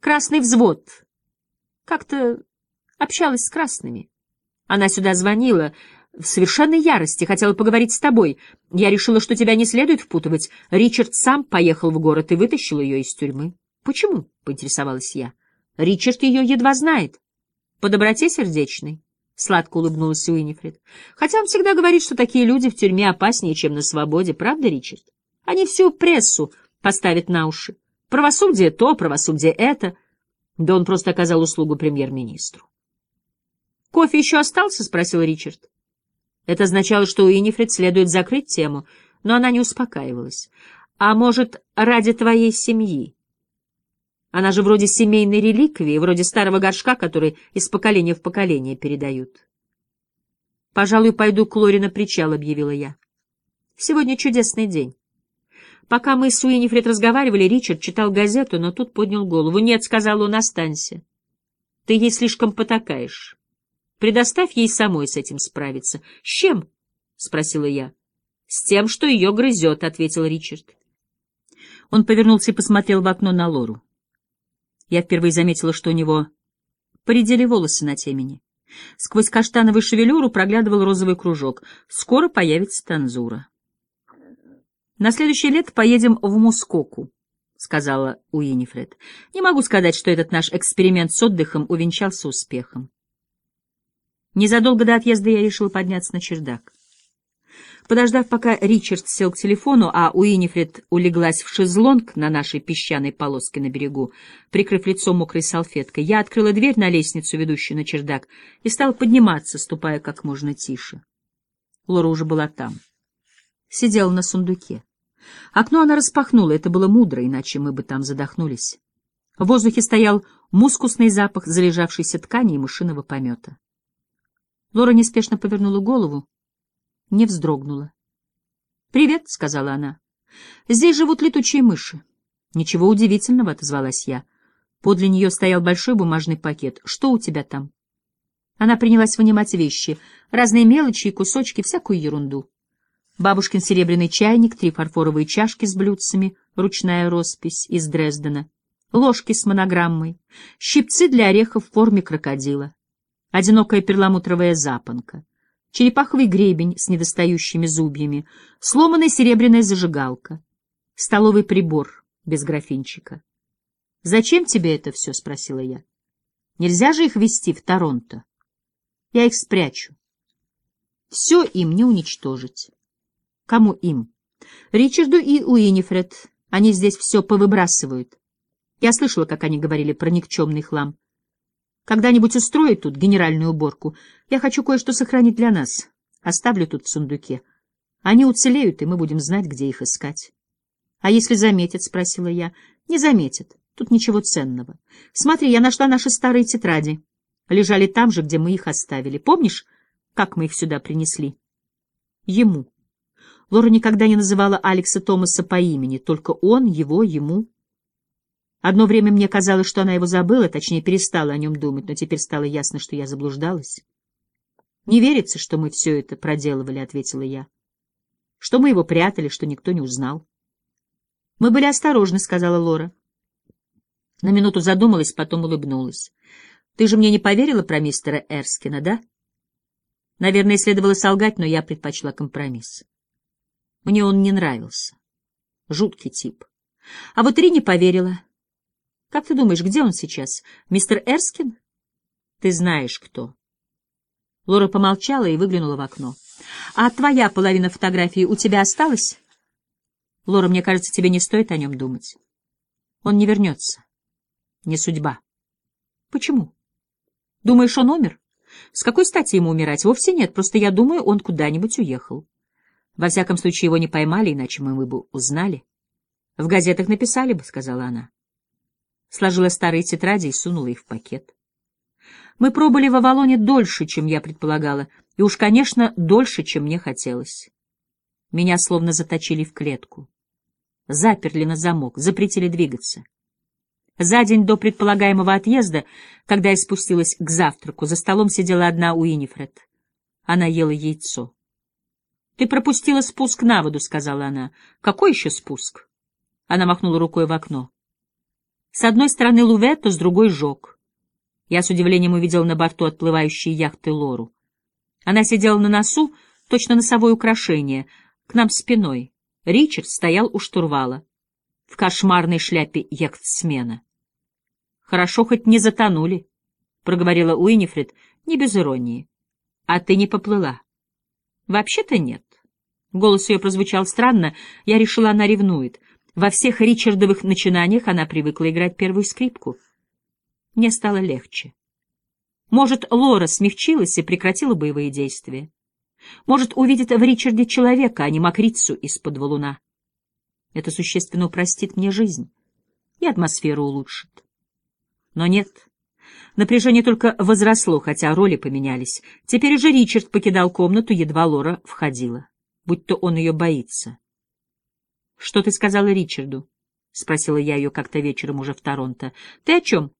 Красный взвод. Как-то общалась с красными. Она сюда звонила в совершенной ярости, хотела поговорить с тобой. Я решила, что тебя не следует впутывать. Ричард сам поехал в город и вытащил ее из тюрьмы. Почему? — поинтересовалась я. Ричард ее едва знает. По доброте сердечной. Сладко улыбнулась Уинифред. Хотя он всегда говорит, что такие люди в тюрьме опаснее, чем на свободе. Правда, Ричард? Они всю прессу поставят на уши. Правосудие то, правосудие это. Да он просто оказал услугу премьер-министру. «Кофе еще остался?» — спросил Ричард. Это означало, что у Инифред следует закрыть тему, но она не успокаивалась. «А может, ради твоей семьи?» Она же вроде семейной реликвии, вроде старого горшка, который из поколения в поколение передают. «Пожалуй, пойду к Лоре на причал», — объявила я. «Сегодня чудесный день». Пока мы с Уинифред разговаривали, Ричард читал газету, но тут поднял голову. «Нет», — сказал он, — «останься. Ты ей слишком потакаешь. Предоставь ей самой с этим справиться». «С чем?» — спросила я. «С тем, что ее грызет», — ответил Ричард. Он повернулся и посмотрел в окно на Лору. Я впервые заметила, что у него поредели волосы на темени. Сквозь каштановую шевелюру проглядывал розовый кружок. Скоро появится танзура. На следующее лето поедем в Мускоку, — сказала Уинифред. Не могу сказать, что этот наш эксперимент с отдыхом увенчался успехом. Незадолго до отъезда я решила подняться на чердак. Подождав, пока Ричард сел к телефону, а Уинифред улеглась в шезлонг на нашей песчаной полоске на берегу, прикрыв лицо мокрой салфеткой, я открыла дверь на лестницу, ведущую на чердак, и стала подниматься, ступая как можно тише. Лора уже была там. Сидела на сундуке. Окно она распахнула, это было мудро, иначе мы бы там задохнулись. В воздухе стоял мускусный запах залежавшейся ткани и мышиного помета. Лора неспешно повернула голову, не вздрогнула. «Привет», — сказала она. «Здесь живут летучие мыши». «Ничего удивительного», — отозвалась я. Подле нее стоял большой бумажный пакет. «Что у тебя там?» Она принялась вынимать вещи, разные мелочи и кусочки, всякую ерунду. Бабушкин серебряный чайник, три фарфоровые чашки с блюдцами, ручная роспись из Дрездена, ложки с монограммой, щипцы для орехов в форме крокодила, одинокая перламутровая запонка, черепаховый гребень с недостающими зубьями, сломанная серебряная зажигалка, столовый прибор без графинчика. «Зачем тебе это все?» — спросила я. «Нельзя же их везти в Торонто. Я их спрячу. Все им не уничтожить». «Кому им?» «Ричарду и Уинифред. Они здесь все повыбрасывают. Я слышала, как они говорили про никчемный хлам. Когда-нибудь устрою тут генеральную уборку. Я хочу кое-что сохранить для нас. Оставлю тут в сундуке. Они уцелеют, и мы будем знать, где их искать. — А если заметят? — спросила я. — Не заметят. Тут ничего ценного. Смотри, я нашла наши старые тетради. Лежали там же, где мы их оставили. Помнишь, как мы их сюда принесли? Ему. Лора никогда не называла Алекса Томаса по имени, только он, его, ему. Одно время мне казалось, что она его забыла, точнее, перестала о нем думать, но теперь стало ясно, что я заблуждалась. «Не верится, что мы все это проделывали», — ответила я. «Что мы его прятали, что никто не узнал». «Мы были осторожны», — сказала Лора. На минуту задумалась, потом улыбнулась. «Ты же мне не поверила про мистера Эрскина, да?» Наверное, следовало солгать, но я предпочла компромисс. Мне он не нравился. Жуткий тип. А вот Ри не поверила. Как ты думаешь, где он сейчас? Мистер Эрскин? Ты знаешь, кто. Лора помолчала и выглянула в окно. А твоя половина фотографии у тебя осталась? Лора, мне кажется, тебе не стоит о нем думать. Он не вернется. Не судьба. Почему? Думаешь, он умер? С какой стати ему умирать? Вовсе нет, просто я думаю, он куда-нибудь уехал. Во всяком случае, его не поймали, иначе мы бы узнали. В газетах написали бы, — сказала она сложила старые тетради и сунула их в пакет. Мы пробыли в Авалоне дольше, чем я предполагала, и уж, конечно, дольше, чем мне хотелось. Меня словно заточили в клетку. Заперли на замок, запретили двигаться. За день до предполагаемого отъезда, когда я спустилась к завтраку, за столом сидела одна Уинифред. Она ела яйцо. — Ты пропустила спуск на воду, — сказала она. — Какой еще спуск? Она махнула рукой в окно. С одной стороны Лувето, с другой — Жок. Я с удивлением увидел на борту отплывающей яхты Лору. Она сидела на носу, точно носовое украшение, к нам спиной. Ричард стоял у штурвала, в кошмарной шляпе яхтсмена. «Хорошо, хоть не затонули», — проговорила Уинифред, не без иронии. «А ты не поплыла?» «Вообще-то нет». Голос ее прозвучал странно, я решила, она ревнует. Во всех Ричардовых начинаниях она привыкла играть первую скрипку. Мне стало легче. Может, Лора смягчилась и прекратила боевые действия. Может, увидит в Ричарде человека, а не мокрицу из-под валуна. Это существенно упростит мне жизнь и атмосферу улучшит. Но нет. Напряжение только возросло, хотя роли поменялись. Теперь уже Ричард покидал комнату, едва Лора входила, будь то он ее боится. — Что ты сказала Ричарду? — спросила я ее как-то вечером уже в Торонто. — Ты о чем?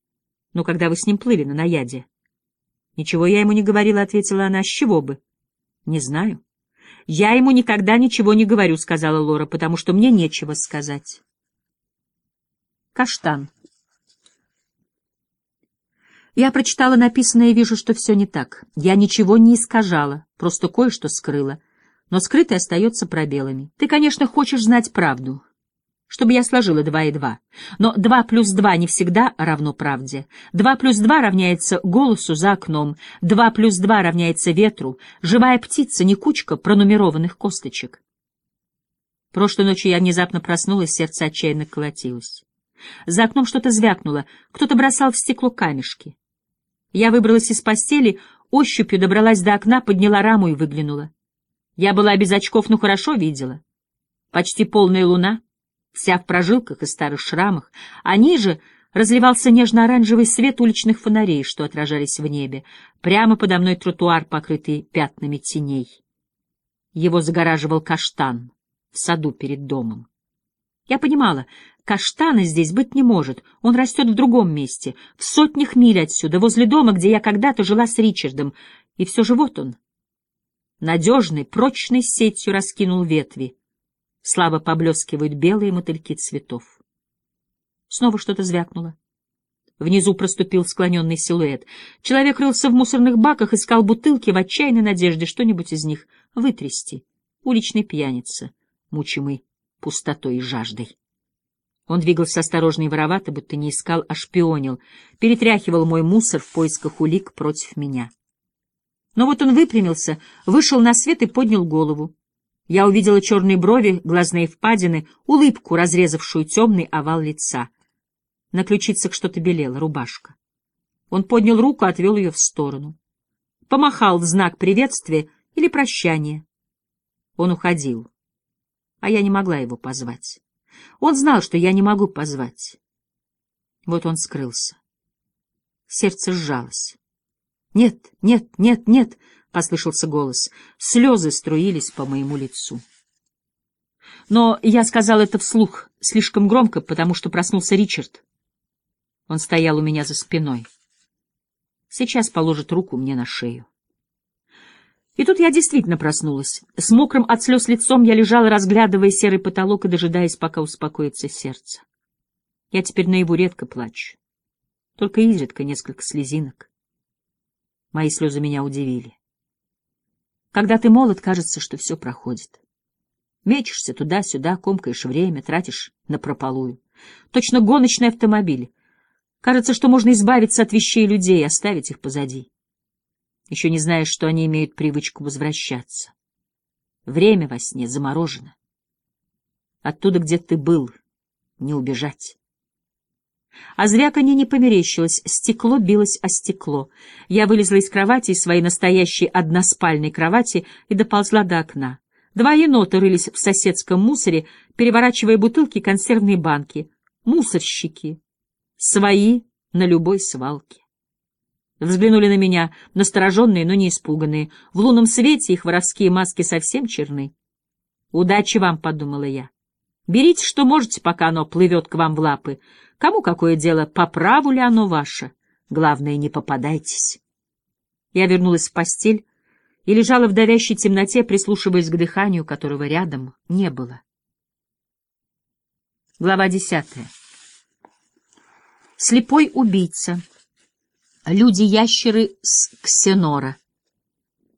— Ну, когда вы с ним плыли на наяде. — Ничего я ему не говорила, — ответила она. — С чего бы? — Не знаю. — Я ему никогда ничего не говорю, — сказала Лора, — потому что мне нечего сказать. Каштан. Я прочитала написанное и вижу, что все не так. Я ничего не искажала, просто кое-что скрыла. Но скрытое остается пробелами. Ты, конечно, хочешь знать правду, чтобы я сложила два и два. Но два плюс два не всегда равно правде. Два плюс два равняется голосу за окном. Два плюс два равняется ветру. Живая птица, не кучка пронумерованных косточек. Прошлой ночью я внезапно проснулась, сердце отчаянно колотилось. За окном что-то звякнуло, кто-то бросал в стекло камешки. Я выбралась из постели, ощупью добралась до окна, подняла раму и выглянула. Я была без очков, но хорошо видела. Почти полная луна, вся в прожилках и старых шрамах, а ниже разливался нежно-оранжевый свет уличных фонарей, что отражались в небе. Прямо подо мной тротуар, покрытый пятнами теней. Его загораживал каштан в саду перед домом. Я понимала, Каштана здесь быть не может, он растет в другом месте, в сотнях миль отсюда, возле дома, где я когда-то жила с Ричардом. И все же вот он. Надежной, прочной сетью раскинул ветви. Слабо поблескивают белые мотыльки цветов. Снова что-то звякнуло. Внизу проступил склоненный силуэт. Человек рылся в мусорных баках, искал бутылки в отчаянной надежде что-нибудь из них вытрясти. Уличный пьяница, мучимый пустотой и жаждой. Он двигался осторожно и воровато, будто не искал, а шпионил, перетряхивал мой мусор в поисках улик против меня. Но вот он выпрямился, вышел на свет и поднял голову. Я увидела черные брови, глазные впадины, улыбку, разрезавшую темный овал лица. На ключицах что-то белело, рубашка. Он поднял руку, отвел ее в сторону. Помахал в знак приветствия или прощания. Он уходил, а я не могла его позвать. Он знал, что я не могу позвать. Вот он скрылся. Сердце сжалось. «Нет, нет, нет, нет!» — послышался голос. Слезы струились по моему лицу. Но я сказал это вслух слишком громко, потому что проснулся Ричард. Он стоял у меня за спиной. Сейчас положит руку мне на шею. И тут я действительно проснулась. С мокрым от слез лицом я лежала, разглядывая серый потолок и дожидаясь, пока успокоится сердце. Я теперь наяву редко плачу. Только изредка несколько слезинок. Мои слезы меня удивили. Когда ты молод, кажется, что все проходит. Мечешься туда-сюда, комкаешь время, тратишь на прополую. Точно гоночный автомобиль. Кажется, что можно избавиться от вещей людей и оставить их позади еще не знаешь, что они имеют привычку возвращаться. Время во сне заморожено. Оттуда, где ты был, не убежать. А звяканье не померещилось, стекло билось о стекло. Я вылезла из кровати, из своей настоящей односпальной кровати, и доползла до окна. Два енота рылись в соседском мусоре, переворачивая бутылки и консервные банки. Мусорщики. Свои на любой свалке. Взглянули на меня, настороженные, но не испуганные. В лунном свете их воровские маски совсем черны. «Удачи вам», — подумала я. «Берите, что можете, пока оно плывет к вам в лапы. Кому какое дело, по праву ли оно ваше? Главное, не попадайтесь». Я вернулась в постель и лежала в давящей темноте, прислушиваясь к дыханию, которого рядом не было. Глава десятая. Слепой убийца. Люди-ящеры с Ксенора.